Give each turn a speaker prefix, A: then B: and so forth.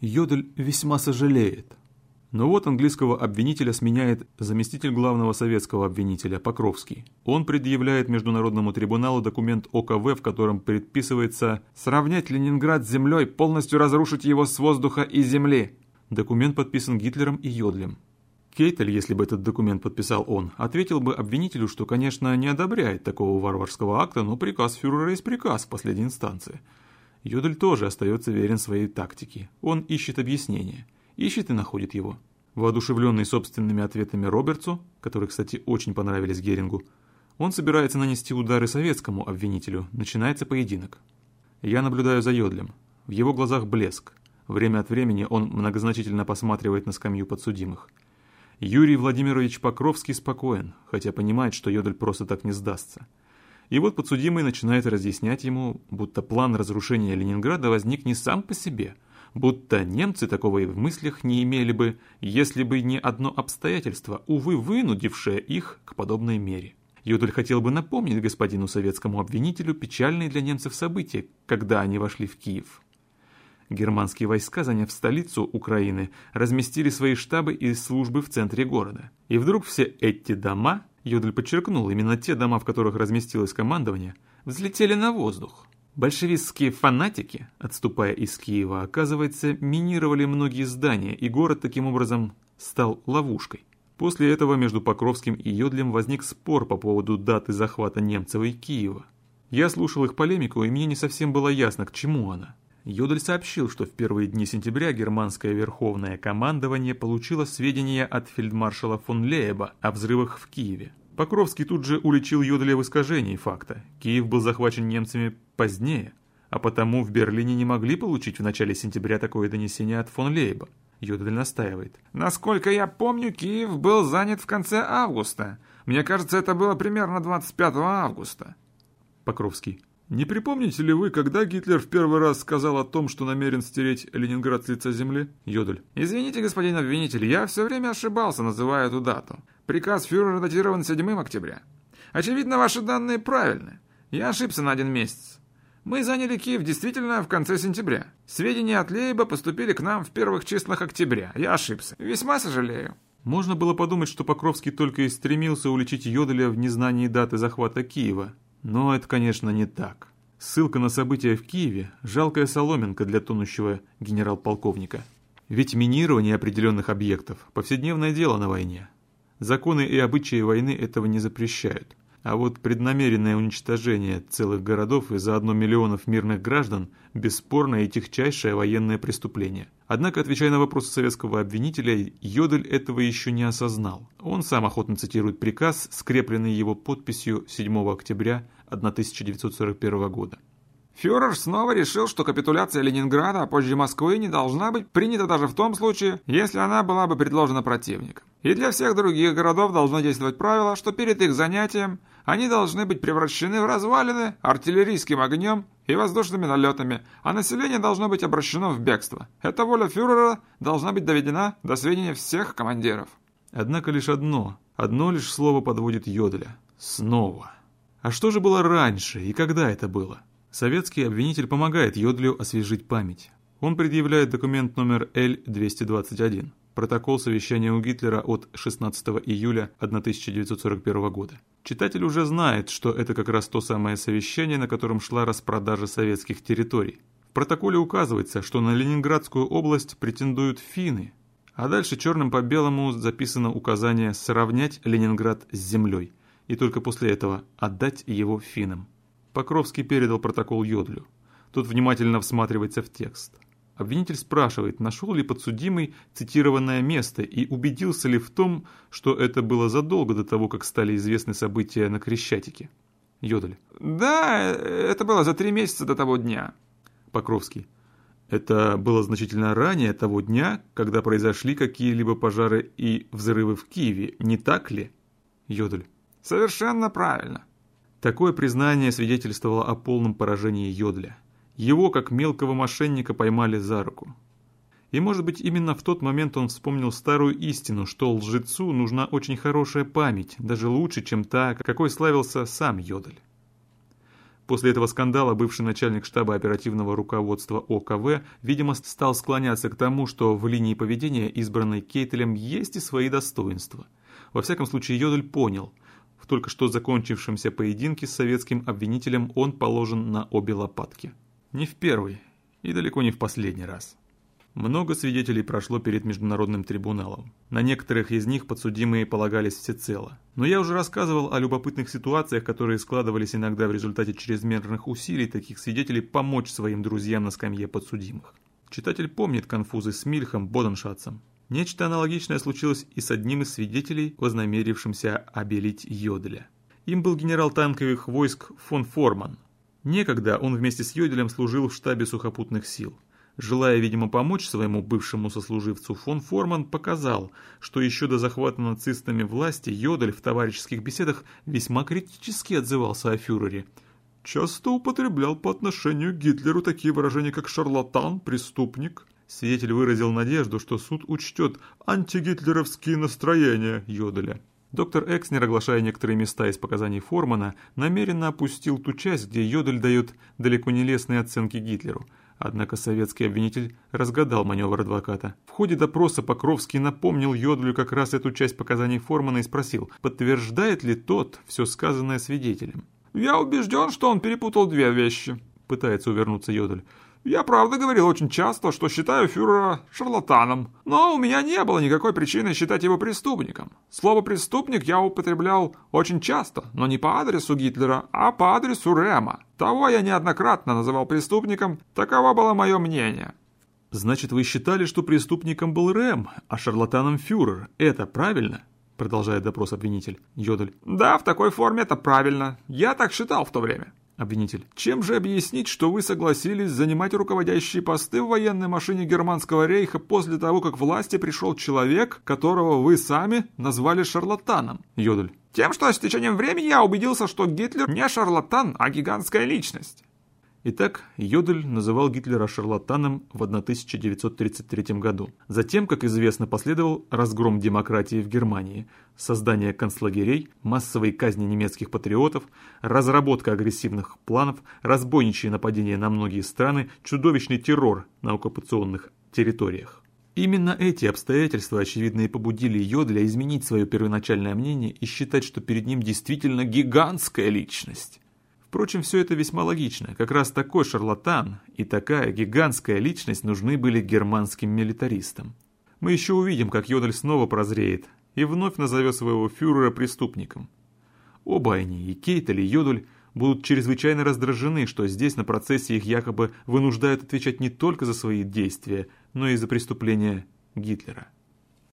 A: Йодель весьма сожалеет. Но вот английского обвинителя сменяет заместитель главного советского обвинителя Покровский. Он предъявляет Международному трибуналу документ ОКВ, в котором предписывается «сравнять Ленинград с землей, полностью разрушить его с воздуха и земли». Документ подписан Гитлером и Йодлем. Кейтель, если бы этот документ подписал он, ответил бы обвинителю, что, конечно, не одобряет такого варварского акта, но приказ фюрера есть приказ в последней инстанции. Йодель тоже остается верен своей тактике. Он ищет объяснение – ищет и находит его. Воодушевленный собственными ответами Робертсу, которые, кстати, очень понравились Герингу, он собирается нанести удары советскому обвинителю. Начинается поединок. Я наблюдаю за Йодлем. В его глазах блеск. Время от времени он многозначительно посматривает на скамью подсудимых. Юрий Владимирович Покровский спокоен, хотя понимает, что Йодль просто так не сдастся. И вот подсудимый начинает разъяснять ему, будто план разрушения Ленинграда возник не сам по себе – будто немцы такого и в мыслях не имели бы, если бы не одно обстоятельство, увы, вынудившее их к подобной мере. Юдаль хотел бы напомнить господину советскому обвинителю печальные для немцев события, когда они вошли в Киев. Германские войска, заняв столицу Украины, разместили свои штабы и службы в центре города. И вдруг все эти дома, Юдаль подчеркнул, именно те дома, в которых разместилось командование, взлетели на воздух. Большевистские фанатики, отступая из Киева, оказывается, минировали многие здания, и город таким образом стал ловушкой. После этого между Покровским и Йодлем возник спор по поводу даты захвата Немцева и Киева. Я слушал их полемику, и мне не совсем было ясно, к чему она. Йодль сообщил, что в первые дни сентября германское верховное командование получило сведения от фельдмаршала фон Лейба о взрывах в Киеве. Покровский тут же уличил Йодля в искажении факта. Киев был захвачен немцами позднее, а потому в Берлине не могли получить в начале сентября такое донесение от фон Лейба. Йодль настаивает. «Насколько я помню, Киев был занят в конце августа. Мне кажется, это было примерно 25 августа». Покровский. «Не припомните ли вы, когда Гитлер в первый раз сказал о том, что намерен стереть Ленинград с лица земли?» Йодль. «Извините, господин обвинитель, я все время ошибался, называя эту дату. Приказ фюрера датирован 7 октября. Очевидно, ваши данные правильны. Я ошибся на один месяц. Мы заняли Киев действительно в конце сентября. Сведения от Лейба поступили к нам в первых числах октября. Я ошибся. Весьма сожалею». Можно было подумать, что Покровский только и стремился уличить Йоделя в незнании даты захвата Киева. Но это, конечно, не так. Ссылка на события в Киеве – жалкая соломинка для тонущего генерал-полковника. Ведь минирование определенных объектов – повседневное дело на войне. Законы и обычаи войны этого не запрещают. А вот преднамеренное уничтожение целых городов и заодно миллионов мирных граждан – бесспорно и техчайшее военное преступление. Однако, отвечая на вопросы советского обвинителя, Йодель этого еще не осознал. Он сам охотно цитирует приказ, скрепленный его подписью 7 октября 1941 года. Фюрер снова решил, что капитуляция Ленинграда, а позже Москвы, не должна быть принята даже в том случае, если она была бы предложена противником. И для всех других городов должно действовать правило, что перед их занятием они должны быть превращены в развалины артиллерийским огнем и воздушными налетами, а население должно быть обращено в бегство. Эта воля фюрера должна быть доведена до сведения всех командиров. Однако лишь одно, одно лишь слово подводит Йоделя. Снова. А что же было раньше и когда это было? Советский обвинитель помогает Йодлю освежить память. Он предъявляет документ номер Л-221, протокол совещания у Гитлера от 16 июля 1941 года. Читатель уже знает, что это как раз то самое совещание, на котором шла распродажа советских территорий. В протоколе указывается, что на Ленинградскую область претендуют финны, а дальше черным по белому записано указание сравнять Ленинград с землей, и только после этого отдать его финнам. Покровский передал протокол Йодлю. Тот внимательно всматривается в текст. Обвинитель спрашивает, нашел ли подсудимый цитированное место и убедился ли в том, что это было задолго до того, как стали известны события на Крещатике. Йодль. Да, это было за три месяца до того дня. Покровский. Это было значительно ранее того дня, когда произошли какие-либо пожары и взрывы в Киеве, не так ли? Йодль. Совершенно правильно. Такое признание свидетельствовало о полном поражении Йодля. Его, как мелкого мошенника, поймали за руку. И, может быть, именно в тот момент он вспомнил старую истину, что лжецу нужна очень хорошая память, даже лучше, чем та, какой славился сам Йодль. После этого скандала бывший начальник штаба оперативного руководства ОКВ, видимо, стал склоняться к тому, что в линии поведения, избранной Кейтелем, есть и свои достоинства. Во всяком случае, Йодель понял, в только что закончившемся поединке с советским обвинителем он положен на обе лопатки. Не в первый и далеко не в последний раз. Много свидетелей прошло перед Международным трибуналом. На некоторых из них подсудимые полагались всецело. Но я уже рассказывал о любопытных ситуациях, которые складывались иногда в результате чрезмерных усилий таких свидетелей помочь своим друзьям на скамье подсудимых. Читатель помнит конфузы с Мильхом Боденшатцем. Нечто аналогичное случилось и с одним из свидетелей, вознамерившимся обелить Йоделя. Им был генерал танковых войск фон Форман. Некогда он вместе с Йоделем служил в штабе сухопутных сил. Желая, видимо, помочь своему бывшему сослуживцу, фон Форман показал, что еще до захвата нацистами власти Йодель в товарищеских беседах весьма критически отзывался о фюрере. Часто употреблял по отношению к Гитлеру такие выражения, как «шарлатан», «преступник». Свидетель выразил надежду, что суд учтет антигитлеровские настроения Йоделя. Доктор Экснер, оглашая некоторые места из показаний Формана, намеренно опустил ту часть, где Йодель дает далеко не лестные оценки Гитлеру – Однако советский обвинитель разгадал маневр адвоката. В ходе допроса Покровский напомнил Йодлю как раз эту часть показаний Формана и спросил, подтверждает ли тот все сказанное свидетелем. «Я убежден, что он перепутал две вещи», — пытается увернуться Йодль. Я правда говорил очень часто, что считаю фюрера шарлатаном, но у меня не было никакой причины считать его преступником. Слово «преступник» я употреблял очень часто, но не по адресу Гитлера, а по адресу Рема. Того я неоднократно называл преступником, таково было мое мнение. «Значит, вы считали, что преступником был Рэм, а шарлатаном фюрер. Это правильно?» Продолжает допрос обвинитель. Йодель. «Да, в такой форме это правильно. Я так считал в то время». Обвинитель. Чем же объяснить, что вы согласились занимать руководящие посты в военной машине Германского рейха после того, как власти пришел человек, которого вы сами назвали шарлатаном? Йодель. Тем, что с течением времени я убедился, что Гитлер не шарлатан, а гигантская личность. Итак, Йодель называл Гитлера шарлатаном в 1933 году. Затем, как известно, последовал разгром демократии в Германии, создание концлагерей, массовые казни немецких патриотов, разработка агрессивных планов, разбойничьи нападения на многие страны, чудовищный террор на оккупационных территориях. Именно эти обстоятельства, очевидно, и побудили Йодля изменить свое первоначальное мнение и считать, что перед ним действительно гигантская личность. Впрочем, все это весьма логично. Как раз такой шарлатан и такая гигантская личность нужны были германским милитаристам. Мы еще увидим, как Йодель снова прозреет и вновь назовет своего фюрера преступником. Оба они, и Кейтель, и Йодель, будут чрезвычайно раздражены, что здесь на процессе их якобы вынуждают отвечать не только за свои действия, но и за преступления Гитлера.